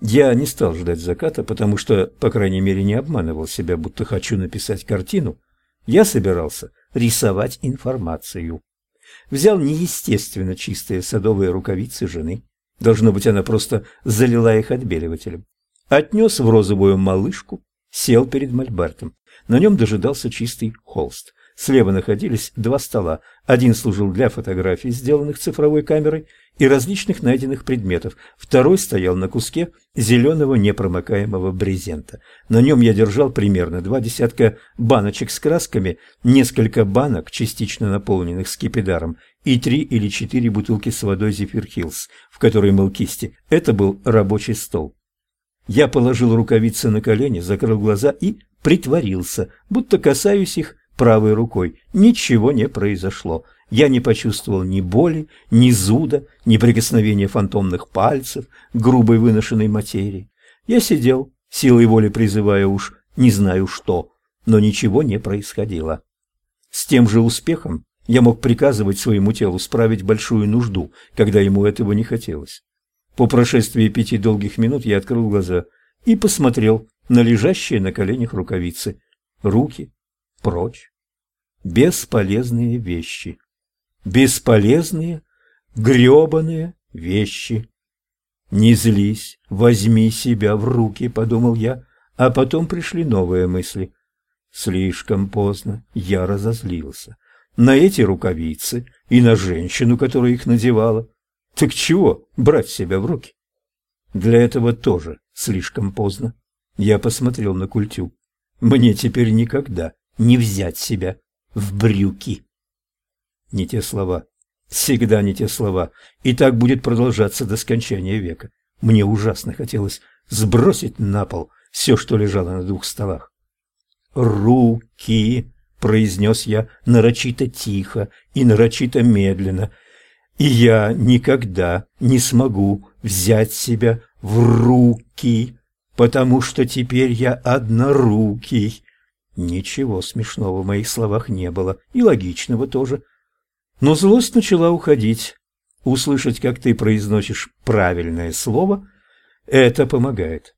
Я не стал ждать заката, потому что, по крайней мере, не обманывал себя, будто хочу написать картину. Я собирался рисовать информацию. Взял неестественно чистые садовые рукавицы жены. Должно быть, она просто залила их отбеливателем. Отнес в розовую малышку, сел перед мольбертом. На нем дожидался чистый холст. Слева находились два стола. Один служил для фотографий, сделанных цифровой камерой, и различных найденных предметов. Второй стоял на куске зеленого непромокаемого брезента. На нем я держал примерно два десятка баночек с красками, несколько банок, частично наполненных скипидаром, и три или четыре бутылки с водой «Зефир Хиллз», в которой мыл кисти. Это был рабочий стол. Я положил рукавицы на колени, закрыл глаза и притворился, будто касаюсь их правой рукой. Ничего не произошло. Я не почувствовал ни боли, ни зуда, ни прикосновения фантомных пальцев грубой выношенной материи. Я сидел, силой воли призывая уж не знаю что, но ничего не происходило. С тем же успехом я мог приказывать своему телу справить большую нужду, когда ему этого не хотелось. По прошествии пяти долгих минут я открыл глаза и посмотрел на лежащие на коленях рукавицы. Руки прочь. Бесполезные вещи. Бесполезные, грёбаные вещи. «Не злись, возьми себя в руки», — подумал я, а потом пришли новые мысли. Слишком поздно я разозлился. На эти рукавицы и на женщину, которая их надевала. Так чего брать себя в руки? Для этого тоже слишком поздно. Я посмотрел на культю. Мне теперь никогда не взять себя в брюки. Не те слова. Всегда не те слова. И так будет продолжаться до скончания века. Мне ужасно хотелось сбросить на пол все, что лежало на двух столах. «Руки!» — произнес я нарочито тихо и нарочито медленно. «И я никогда не смогу взять себя в руки, потому что теперь я однорукий». Ничего смешного в моих словах не было, и логичного тоже. Но злость начала уходить. Услышать, как ты произносишь правильное слово, это помогает.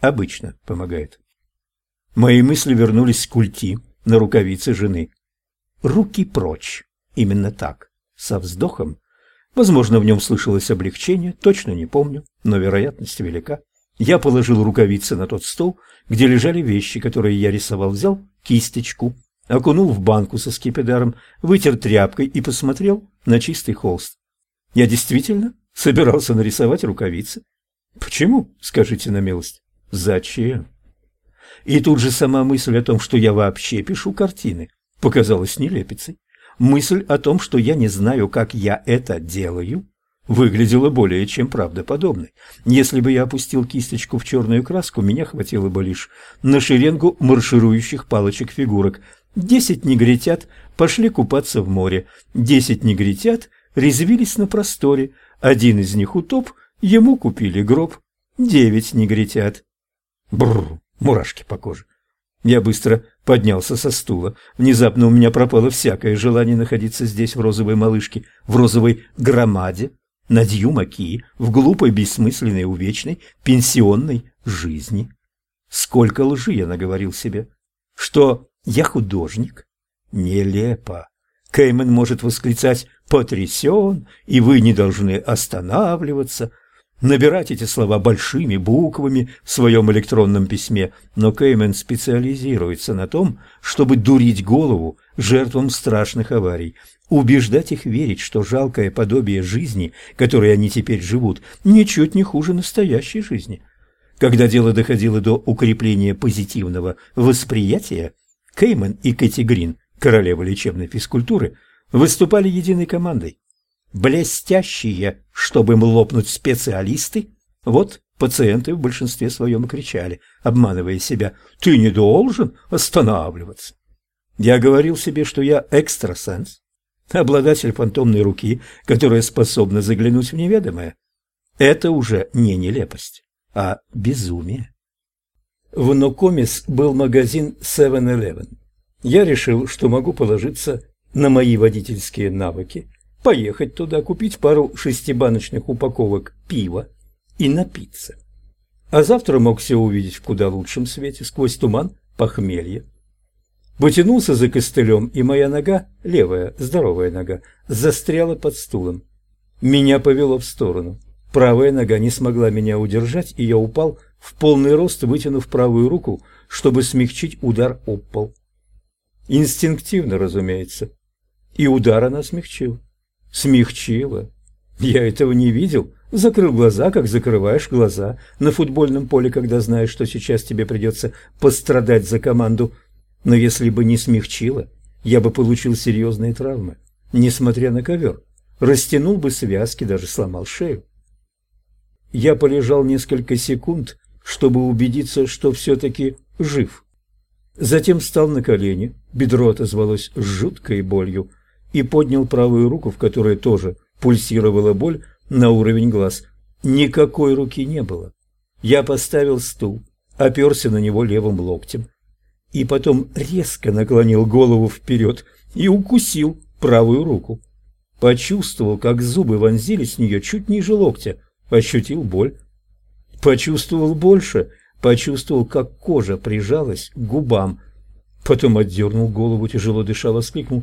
Обычно помогает. Мои мысли вернулись к культи на рукавице жены. Руки прочь. Именно так. Со вздохом. Возможно, в нем слышалось облегчение, точно не помню, но вероятность велика. Я положил рукавицы на тот стол, где лежали вещи, которые я рисовал, взял кисточку, окунул в банку со скипидаром, вытер тряпкой и посмотрел на чистый холст. Я действительно собирался нарисовать рукавицы. Почему, скажите на милость? Зачем? И тут же сама мысль о том, что я вообще пишу картины, показалась нелепицей. Мысль о том, что я не знаю, как я это делаю, выглядела более чем правдоподобной. Если бы я опустил кисточку в черную краску, меня хватило бы лишь на шеренгу марширующих палочек-фигурок, Десять негритят пошли купаться в море, десять негритят резвились на просторе, один из них утоп, ему купили гроб, девять негритят. Бррр, мурашки по коже. Я быстро поднялся со стула. Внезапно у меня пропало всякое желание находиться здесь в розовой малышке, в розовой громаде, на Дьюмаки, в глупой, бессмысленной, увечной, пенсионной жизни. Сколько лжи я наговорил себе, что я художник? Нелепо. Кеймен может восклицать «потрясен», и вы не должны останавливаться, набирать эти слова большими буквами в своем электронном письме, но Кеймен специализируется на том, чтобы дурить голову жертвам страшных аварий, убеждать их верить, что жалкое подобие жизни, которой они теперь живут, ничуть не хуже настоящей жизни. Когда дело доходило до укрепления позитивного восприятия, Кеймен и Кэти Грин, королева лечебной физкультуры, выступали единой командой. Блестящие, чтобы им лопнуть специалисты, вот пациенты в большинстве своем кричали, обманывая себя, «Ты не должен останавливаться». Я говорил себе, что я экстрасенс, обладатель фантомной руки, которая способна заглянуть в неведомое. Это уже не нелепость, а безумие. В Нокомис был магазин 7-Eleven. Я решил, что могу положиться на мои водительские навыки, поехать туда, купить пару шестибаночных упаковок пива и напиться. а завтра мог все увидеть в куда лучшем свете, сквозь туман похмелья. Потянулся за костылем, и моя нога, левая, здоровая нога, застряла под стулом. Меня повело в сторону. Правая нога не смогла меня удержать, и я упал в полный рост, вытянув правую руку, чтобы смягчить удар об пол. Инстинктивно, разумеется. И удар она смягчила. Смягчила. Я этого не видел. Закрыл глаза, как закрываешь глаза на футбольном поле, когда знаешь, что сейчас тебе придется пострадать за команду. Но если бы не смягчила, я бы получил серьезные травмы, несмотря на ковер. Растянул бы связки, даже сломал шею. Я полежал несколько секунд, чтобы убедиться, что все-таки жив. Затем встал на колени, бедро отозвалось жуткой болью, и поднял правую руку, в которой тоже пульсировала боль, на уровень глаз. Никакой руки не было. Я поставил стул, оперся на него левым локтем, и потом резко наклонил голову вперед и укусил правую руку. Почувствовал, как зубы вонзились в нее чуть ниже локтя, ощутил боль. Почувствовал больше, почувствовал, как кожа прижалась к губам. Потом отдернул голову, тяжело дыша, воскликнул.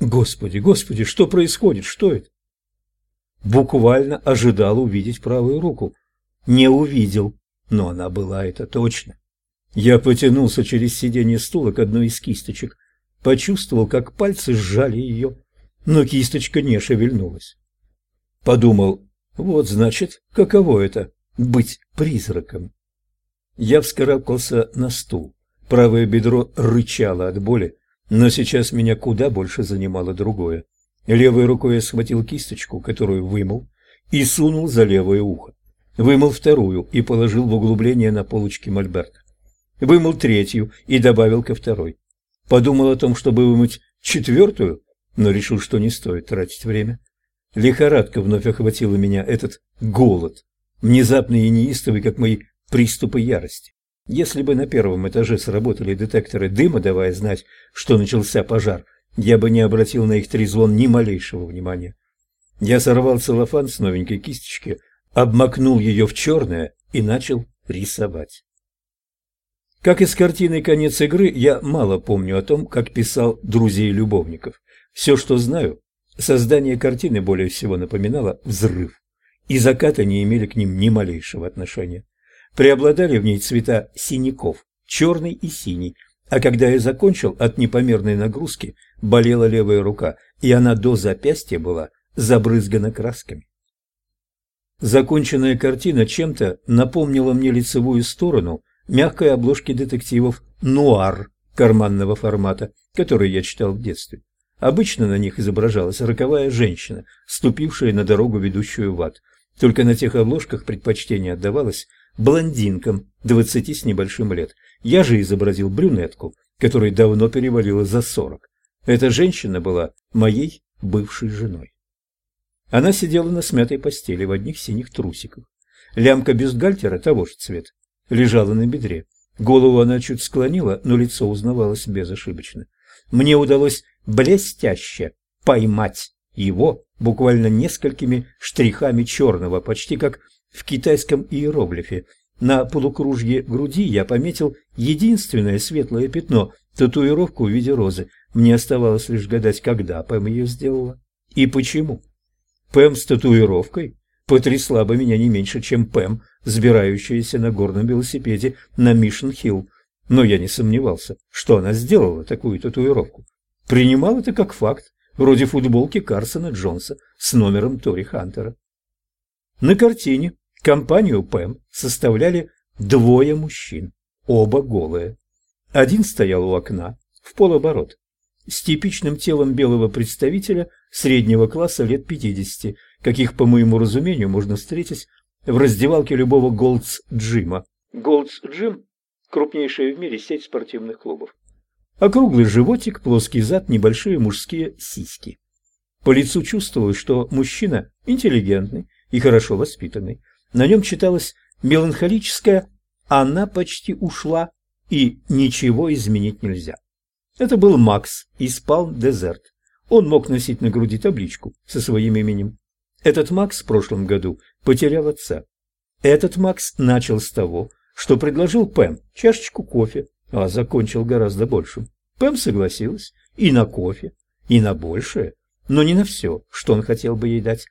«Господи, Господи, что происходит? Что это?» Буквально ожидал увидеть правую руку. Не увидел, но она была это точно. Я потянулся через сиденье стула к одной из кисточек, почувствовал, как пальцы сжали ее, но кисточка не шевельнулась. Подумал, вот значит, каково это — быть призраком. Я вскарабкался на стул. Правое бедро рычало от боли, но сейчас меня куда больше занимало другое. Левой рукой я схватил кисточку, которую вымыл, и сунул за левое ухо. Вымыл вторую и положил в углубление на полочке мольберта. Вымыл третью и добавил ко второй. Подумал о том, чтобы вымыть четвертую, но решил, что не стоит тратить время. Лихорадка вновь охватила меня, этот голод, внезапный и неистовый, как мои приступы ярости. Если бы на первом этаже сработали детекторы дыма, давая знать, что начался пожар, я бы не обратил на их трезвон ни малейшего внимания. Я сорвал целлофан с новенькой кисточки, обмакнул ее в черное и начал рисовать. Как из картины «Конец игры», я мало помню о том, как писал «Друзей любовников». Все, что знаю, Создание картины более всего напоминало взрыв, и закаты не имели к ним ни малейшего отношения. Преобладали в ней цвета синяков, черный и синий, а когда я закончил, от непомерной нагрузки болела левая рука, и она до запястья была забрызгана красками. Законченная картина чем-то напомнила мне лицевую сторону мягкой обложки детективов «Нуар» карманного формата, которые я читал в детстве. Обычно на них изображалась роковая женщина, ступившая на дорогу, ведущую в ад. Только на тех обложках предпочтение отдавалось блондинкам двадцати с небольшим лет. Я же изобразил брюнетку, которой давно перевалило за сорок. Эта женщина была моей бывшей женой. Она сидела на смятой постели в одних синих трусиках. Лямка бюстгальтера того же цвета лежала на бедре. Голову она чуть склонила, но лицо узнавалось безошибочно. Мне удалось блестяще поймать его буквально несколькими штрихами черного, почти как в китайском иероглифе. На полукружье груди я пометил единственное светлое пятно – татуировку в виде розы. Мне оставалось лишь гадать, когда Пэм ее сделала и почему. Пэм с татуировкой потрясла бы меня не меньше, чем Пэм, сбирающаяся на горном велосипеде на Мишен-Хилл. Но я не сомневался, что она сделала такую татуировку принимал это как факт, вроде футболки Карсона Джонса с номером Тори Хантера. На картине компанию Пэм составляли двое мужчин, оба голые. Один стоял у окна, в полоборот, с типичным телом белого представителя среднего класса лет 50, каких, по моему разумению, можно встретить в раздевалке любого Голдс Джима. Голдс Джим – крупнейшая в мире сеть спортивных клубов. Округлый животик, плоский зад, небольшие мужские сиськи. По лицу чувствовалось, что мужчина интеллигентный и хорошо воспитанный. На нем читалось меланхолическое «она почти ушла» и «ничего изменить нельзя». Это был Макс из Палм Дезерт. Он мог носить на груди табличку со своим именем. Этот Макс в прошлом году потерял отца. Этот Макс начал с того, что предложил Пэм чашечку кофе, а закончил гораздо большим. Пэм согласилась и на кофе, и на большее, но не на все, что он хотел бы ей дать.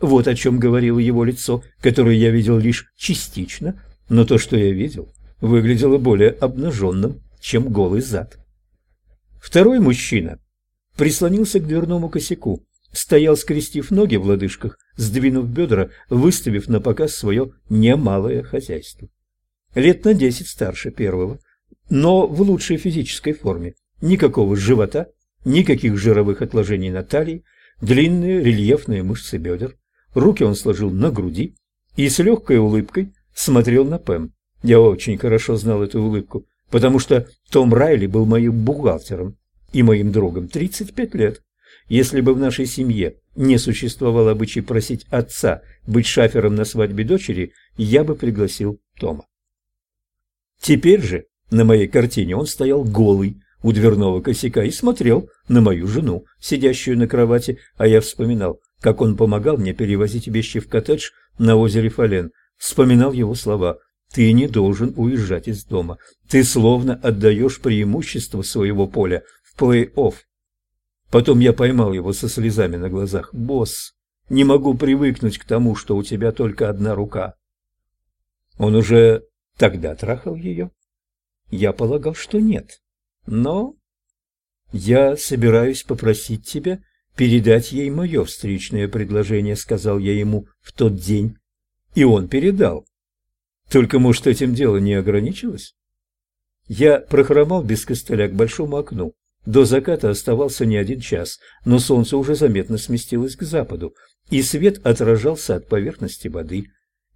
Вот о чем говорило его лицо, которое я видел лишь частично, но то, что я видел, выглядело более обнаженным, чем голый зад. Второй мужчина прислонился к дверному косяку, стоял, скрестив ноги в лодыжках, сдвинув бедра, выставив на показ свое немалое хозяйство. Лет на десять старше первого, но в лучшей физической форме. Никакого живота, никаких жировых отложений на талии, длинные рельефные мышцы бедер. Руки он сложил на груди и с легкой улыбкой смотрел на Пэм. Я очень хорошо знал эту улыбку, потому что Том Райли был моим бухгалтером и моим другом 35 лет. Если бы в нашей семье не существовало обычай просить отца быть шафером на свадьбе дочери, я бы пригласил Тома. Теперь же на моей картине он стоял голый у дверного косяка и смотрел на мою жену, сидящую на кровати, а я вспоминал, как он помогал мне перевозить вещи в коттедж на озере Фален, вспоминал его слова «Ты не должен уезжать из дома, ты словно отдаешь преимущество своего поля в плей-офф». Потом я поймал его со слезами на глазах. «Босс, не могу привыкнуть к тому, что у тебя только одна рука». Он уже тогда трахал ее? Я полагал, что нет. Но я собираюсь попросить тебя передать ей мое встречное предложение, сказал я ему в тот день. И он передал. Только, может, этим дело не ограничилось? Я прохромал без костыля к большому окну. До заката оставался не один час, но солнце уже заметно сместилось к западу, и свет отражался от поверхности воды.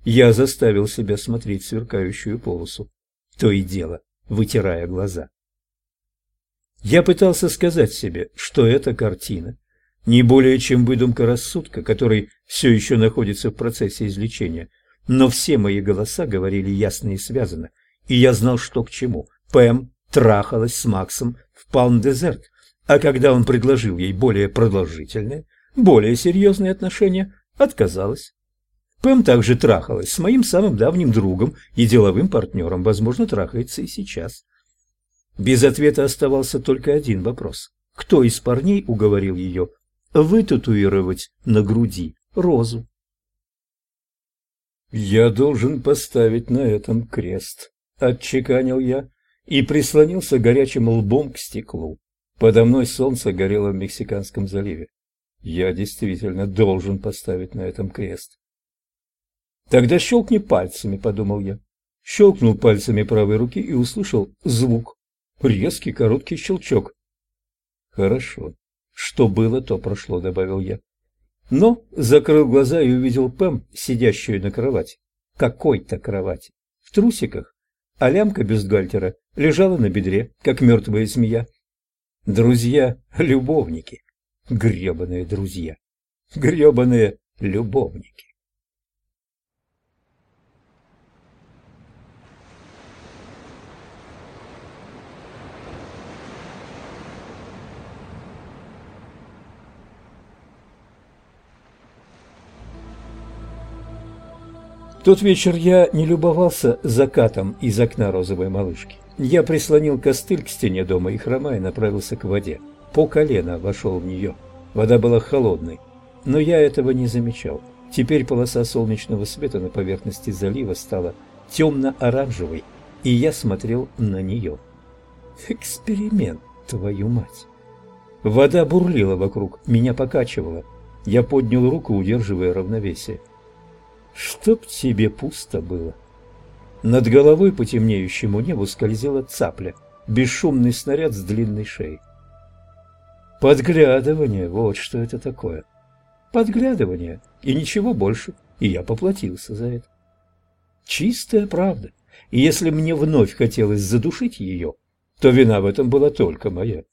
Я заставил себя смотреть сверкающую полосу. То и дело, вытирая глаза. Я пытался сказать себе, что эта картина не более чем выдумка рассудка, который все еще находится в процессе излечения, но все мои голоса говорили ясно и связано, и я знал, что к чему. Пэм трахалась с Максом в Палм-Дезерт, а когда он предложил ей более продолжительные, более серьезные отношения, отказалась. Пэм также трахалась с моим самым давним другом и деловым партнером, возможно, трахается и сейчас. Без ответа оставался только один вопрос. Кто из парней уговорил ее вытатуировать на груди розу? «Я должен поставить на этом крест», — отчеканил я и прислонился горячим лбом к стеклу. Подо мной солнце горело в Мексиканском заливе. Я действительно должен поставить на этом крест. Тогда щелкни пальцами, подумал я. Щелкнул пальцами правой руки и услышал звук. Резкий короткий щелчок. Хорошо. Что было, то прошло, добавил я. Но закрыл глаза и увидел Пэм, сидящую на кровати. Какой-то кровати. В трусиках. А лямка бюстгальтера лежала на бедре, как мертвая змея. Друзья-любовники. гребаные друзья. гребаные любовники. Тот вечер я не любовался закатом из окна розовой малышки. Я прислонил костыль к стене дома и, хромая, направился к воде. По колено вошел в нее. Вода была холодной, но я этого не замечал. Теперь полоса солнечного света на поверхности залива стала темно-оранжевой, и я смотрел на нее. Эксперимент, твою мать! Вода бурлила вокруг, меня покачивала. Я поднял руку, удерживая равновесие. Чтоб тебе пусто было. Над головой по темнеющему небу скользила цапля, бесшумный снаряд с длинной шеей. Подглядывание, вот что это такое. Подглядывание, и ничего больше, и я поплатился за это. Чистая правда, и если мне вновь хотелось задушить ее, то вина в этом была только моя.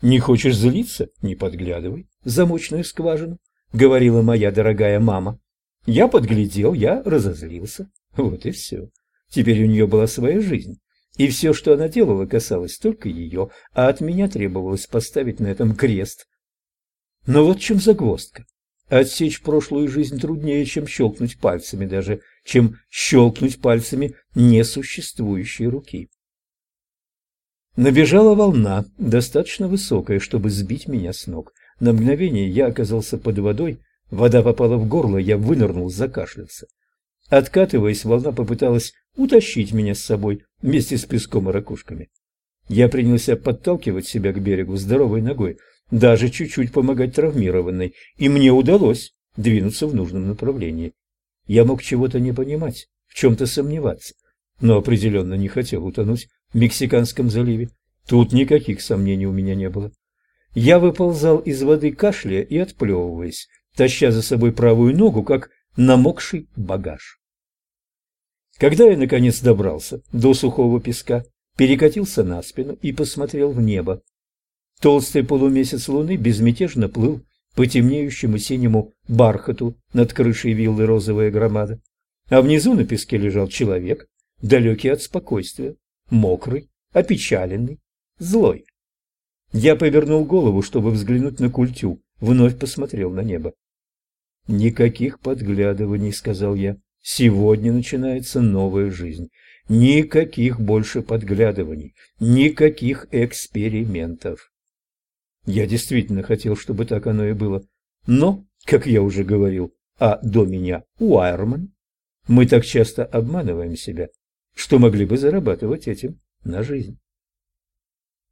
«Не хочешь злиться? Не подглядывай замочную скважину», — говорила моя дорогая мама. Я подглядел, я разозлился. Вот и все. Теперь у нее была своя жизнь. И все, что она делала, касалось только ее, а от меня требовалось поставить на этом крест. Но вот в чем загвоздка. Отсечь прошлую жизнь труднее, чем щелкнуть пальцами, даже чем щелкнуть пальцами несуществующей руки. Набежала волна, достаточно высокая, чтобы сбить меня с ног. На мгновение я оказался под водой, вода попала в горло, я вынырнул, закашлялся. Откатываясь, волна попыталась утащить меня с собой вместе с песком и ракушками. Я принялся подталкивать себя к берегу здоровой ногой, даже чуть-чуть помогать травмированной, и мне удалось двинуться в нужном направлении. Я мог чего-то не понимать, в чем-то сомневаться, но определенно не хотел утонуть в Мексиканском заливе. Тут никаких сомнений у меня не было. Я выползал из воды кашляя и отплевываясь, таща за собой правую ногу, как намокший багаж. Когда я, наконец, добрался до сухого песка, перекатился на спину и посмотрел в небо. Толстый полумесяц луны безмятежно плыл по темнеющему синему бархату над крышей виллы розовая громада, а внизу на песке лежал человек, далекий от спокойствия, мокрый, опечаленный, злой. Я повернул голову, чтобы взглянуть на культю, вновь посмотрел на небо. «Никаких подглядываний», — сказал я. «Сегодня начинается новая жизнь. Никаких больше подглядываний, никаких экспериментов». Я действительно хотел, чтобы так оно и было. Но, как я уже говорил, а до меня Уайерман, мы так часто обманываем себя, что могли бы зарабатывать этим на жизнь.